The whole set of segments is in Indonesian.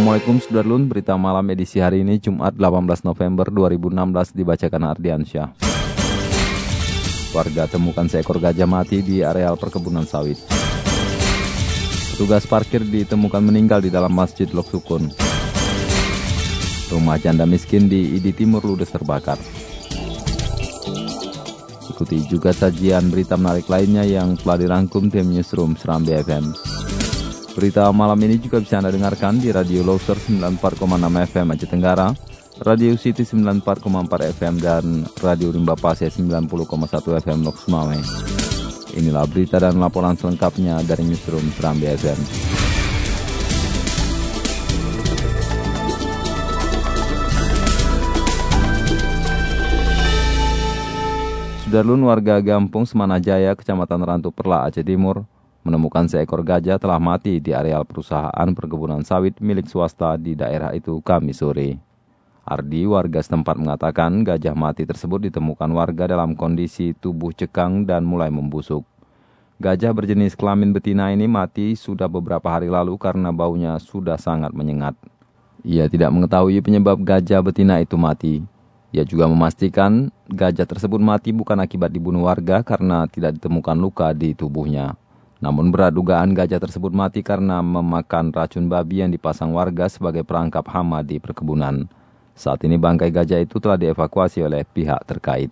Assalamualaikum Sudarlun, berita malam edisi hari ini Jumat 18 November 2016 dibacakan Ardiansyah. Warga temukan seekor gajah mati di areal perkebunan sawit. Petugas parkir ditemukan meninggal di dalam masjid Lok Sukun. Rumah janda miskin di Idi Timur ludes terbakar. Ikuti juga sajian berita menarik lainnya yang telah dirangkum tim Newsroom Seram BFM. Berita malam ini juga bisa Anda dengarkan di Radio Loser 94,6 FM Aceh Tenggara, Radio City 94,4 FM, dan Radio Rimba Pasir 90,1 FM Lok Sumawe. Inilah berita dan laporan selengkapnya dari Newsroom Serambi FM. Sudarlun warga Gampung Semanajaya, Kecamatan Rantu Perla, Aceh Timur, menemukan seekor gajah telah mati di areal perusahaan perkebunan sawit milik swasta di daerah itu Kamis sore. Ardi, warga setempat mengatakan gajah mati tersebut ditemukan warga dalam kondisi tubuh cekang dan mulai membusuk. Gajah berjenis kelamin betina ini mati sudah beberapa hari lalu karena baunya sudah sangat menyengat. Ia tidak mengetahui penyebab gajah betina itu mati. Ia juga memastikan gajah tersebut mati bukan akibat dibunuh warga karena tidak ditemukan luka di tubuhnya. Namun berat dugaan gajah tersebut mati karena memakan racun babi yang dipasang warga sebagai perangkap hama di perkebunan. Saat ini bangkai gajah itu telah dievakuasi oleh pihak terkait.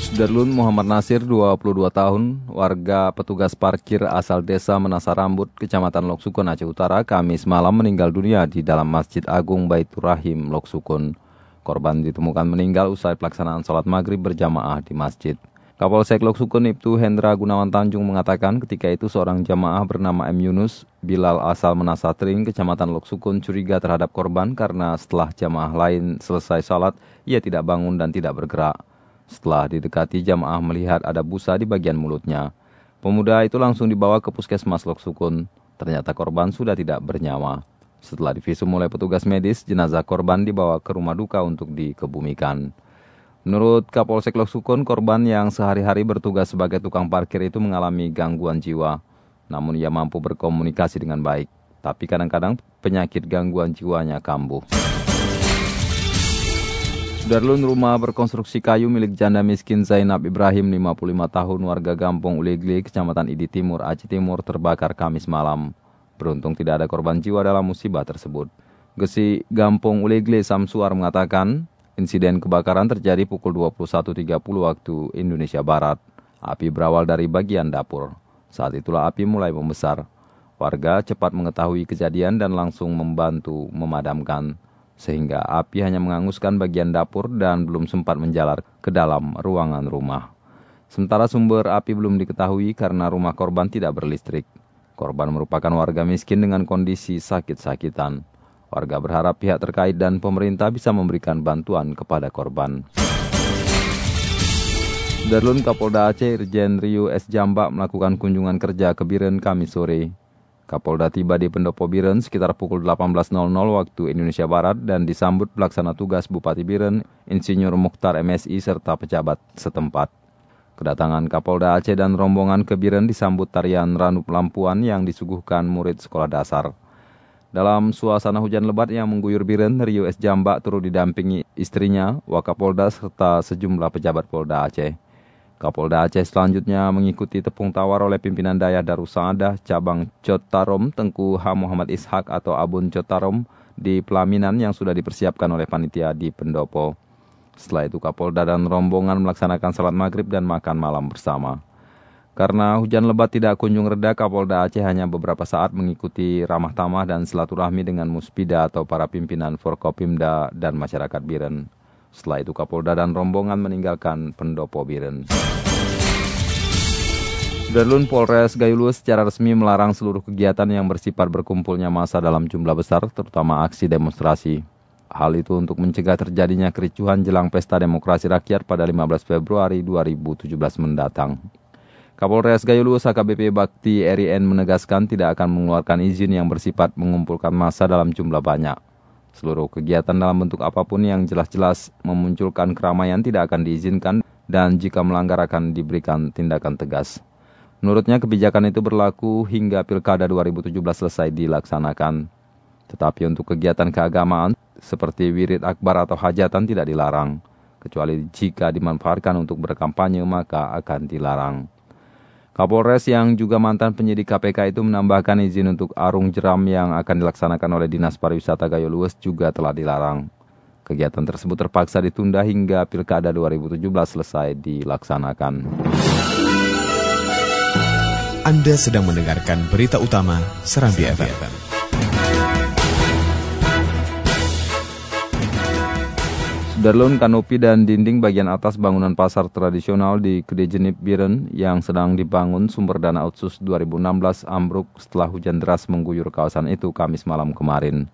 Sudarlun Muhammad Nasir, 22 tahun, warga petugas parkir asal desa Menasa Rambut, Kecamatan Loksukun, Aceh Utara, Kamis malam meninggal dunia di dalam Masjid Agung Baitur Rahim, Loksukun. Korban ditemukan meninggal usai pelaksanaan sholat maghrib berjamaah di masjid. Kapolsek Loksukun Ibtu Hendra Gunawan Tanjung mengatakan ketika itu seorang jamaah bernama M. Yunus, Bilal asal Menasatring, Kecamatan Loksukun curiga terhadap korban karena setelah jamaah lain selesai salat, ia tidak bangun dan tidak bergerak. Setelah didekati, jamaah melihat ada busa di bagian mulutnya. Pemuda itu langsung dibawa ke puskesmas Loksukun. Ternyata korban sudah tidak bernyawa. Setelah divisum oleh petugas medis, jenazah korban dibawa ke rumah duka untuk dikebumikan. Menurut Kapolsek Loksukun, korban yang sehari-hari bertugas sebagai tukang parkir itu mengalami gangguan jiwa. Namun ia mampu berkomunikasi dengan baik. Tapi kadang-kadang penyakit gangguan jiwanya kambuh. Darlun rumah berkonstruksi kayu milik janda miskin Zainab Ibrahim 55 tahun warga Gampong Ulegli, Kecamatan Idi Timur, Aceh Timur terbakar Kamis malam. Beruntung tidak ada korban jiwa dalam musibah tersebut. Gesi Gampong Ulegli Samsuar mengatakan, insiden kebakaran terjadi pukul 21.30 waktu Indonesia Barat. Api berawal dari bagian dapur. Saat itulah api mulai membesar. Warga cepat mengetahui kejadian dan langsung membantu memadamkan sehingga api hanya menghanguskan bagian dapur dan belum sempat menjalar ke dalam ruangan rumah. Sementara sumber api belum diketahui karena rumah korban tidak berlistrik. Korban merupakan warga miskin dengan kondisi sakit-sakitan. Warga berharap pihak terkait dan pemerintah bisa memberikan bantuan kepada korban. Darlun Kapolda Aceh Irjen Riu S. Jambak melakukan kunjungan kerja ke Biren Kamis sore. Kapolda tiba di Pendopo Biren sekitar pukul 18.00 waktu Indonesia Barat dan disambut pelaksana tugas Bupati Biren, Insinyur Mukhtar MSI serta pejabat setempat. Kedatangan Kapolda Aceh dan rombongan ke Biren disambut tarian Ranup Lampuan yang disuguhkan murid sekolah dasar. Dalam suasana hujan lebat yang mengguyur Biren, Rio S. Jambak turut didampingi istrinya, Wakapolda serta sejumlah pejabat Polda Aceh. Kapolda Aceh selanjutnya mengikuti tepung tawar oleh pimpinan daya Darussadah cabang Cotarom Tengku H. Muhammad Ishak atau Abun Cotarom di pelaminan yang sudah dipersiapkan oleh panitia di Pendopo. Setelah itu Kapolda dan rombongan melaksanakan salat maghrib dan makan malam bersama. Karena hujan lebat tidak kunjung reda, Kapolda Aceh hanya beberapa saat mengikuti ramah tamah dan silaturahmi dengan muspida atau para pimpinan Forkopimda dan masyarakat Biren. Setelah itu Kapolda dan rombongan meninggalkan pendopo Biren. Sudarlun Polres Gayulus secara resmi melarang seluruh kegiatan yang bersifat berkumpulnya massa dalam jumlah besar, terutama aksi demonstrasi. Hal itu untuk mencegah terjadinya kericuhan jelang pesta demokrasi rakyat pada 15 Februari 2017 mendatang. Kapolres Gayulus AKBP Bakti RIN menegaskan tidak akan mengeluarkan izin yang bersifat mengumpulkan massa dalam jumlah banyak. Seluruh kegiatan dalam bentuk apa pun yang jelas-jelas memunculkan keramaian tidak akan diizinkan dan jika melanggar akan diberikan tindakan tegas. Menurutnya kebijakan itu berlaku hingga Pilkada 2017 selesai dilaksanakan. Tetapi untuk kegiatan keagamaan seperti wirid akbar atau hajatan tidak dilarang. Kecuali jika dimanfaatkan untuk berkampanye maka akan dilarang. Kapolres yang juga mantan penyidik KPK itu menambahkan izin untuk arung jeram yang akan dilaksanakan oleh Dinas Pariwisata Gayo Luwes juga telah dilarang. Kegiatan tersebut terpaksa ditunda hingga Pilkada 2017 selesai dilaksanakan. Anda sedang mendengarkan berita utama Serambi FM. Sudarlun kanopi dan dinding bagian atas bangunan pasar tradisional di Kedejenip Biren yang sedang dibangun sumber dana otsus 2016 ambruk setelah hujan deras mengguyur kawasan itu Kamis malam kemarin.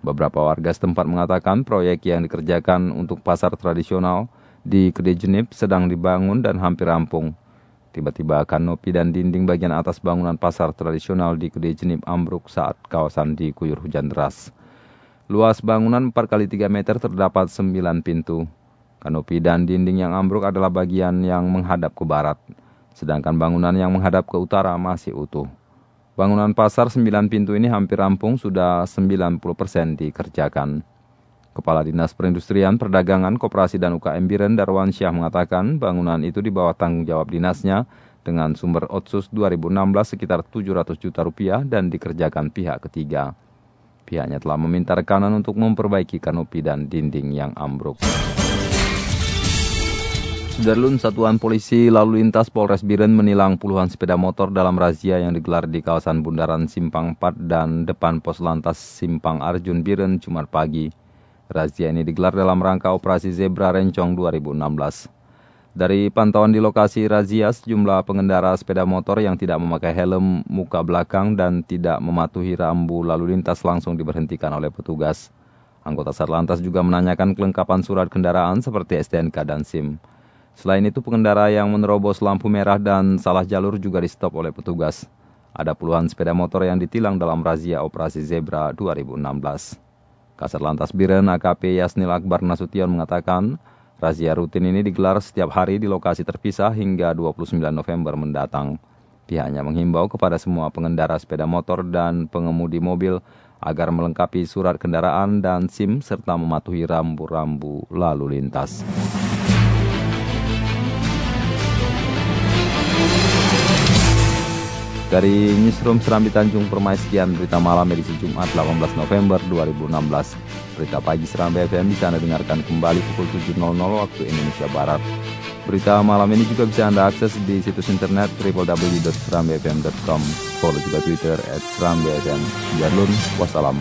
Beberapa warga setempat mengatakan proyek yang dikerjakan untuk pasar tradisional di Kedejenip sedang dibangun dan hampir rampung. Tiba-tiba kanopi dan dinding bagian atas bangunan pasar tradisional di Gede Jenip ambruk saat kawasan diguyur hujan deras. Luas bangunan 4 kali 3 meter terdapat 9 pintu. Kanopi dan dinding yang ambruk adalah bagian yang menghadap ke barat, sedangkan bangunan yang menghadap ke utara masih utuh. Bangunan pasar 9 pintu ini hampir rampung sudah 90% dikerjakan. Kepala Dinas Perindustrian, Perdagangan, Koperasi dan UKM Biren Darwan Syah mengatakan bangunan itu di bawah tanggung jawab dinasnya dengan sumber otsus 2016 sekitar 700 juta rupiah dan dikerjakan pihak ketiga. Pihaknya telah meminta rekanan untuk memperbaiki kanopi dan dinding yang ambruk. Sudarlun Satuan Polisi Lalu Lintas Polres Biren menilang puluhan sepeda motor dalam razia yang digelar di kawasan Bundaran Simpang 4 dan depan Pos Lantas Simpang Arjun Biren Jumat pagi. Razia ini digelar dalam rangka Operasi Zebra Rencong 2016. Dari pantauan di lokasi razia, sejumlah pengendara sepeda motor yang tidak memakai helm muka belakang dan tidak mematuhi rambu lalu lintas langsung diberhentikan oleh petugas. Anggota Satlantas juga menanyakan kelengkapan surat kendaraan seperti STNK dan SIM. Selain itu, pengendara yang menerobos lampu merah dan salah jalur juga di stop oleh petugas. Ada puluhan sepeda motor yang ditilang dalam razia Operasi Zebra 2016. Kasat Lantas Biren AKP Yasnil Akbar Nasution mengatakan, razia rutin ini digelar setiap hari di lokasi terpisah hingga 29 November mendatang. Pihaknya menghimbau kepada semua pengendara sepeda motor dan pengemudi mobil agar melengkapi surat kendaraan dan SIM serta mematuhi rambu-rambu lalu lintas. Dari Newsroom Serambi Tanjung Permai sekian berita malam edisi Jumat 18 November 2016. Berita pagi Serambi FM bisa Anda dengarkan kembali pukul 7.00 waktu Indonesia Barat. Berita malam ini juga bisa Anda akses di situs internet www.serambifm.com. Follow juga Twitter at Serambi FM. Jarlun, wassalam.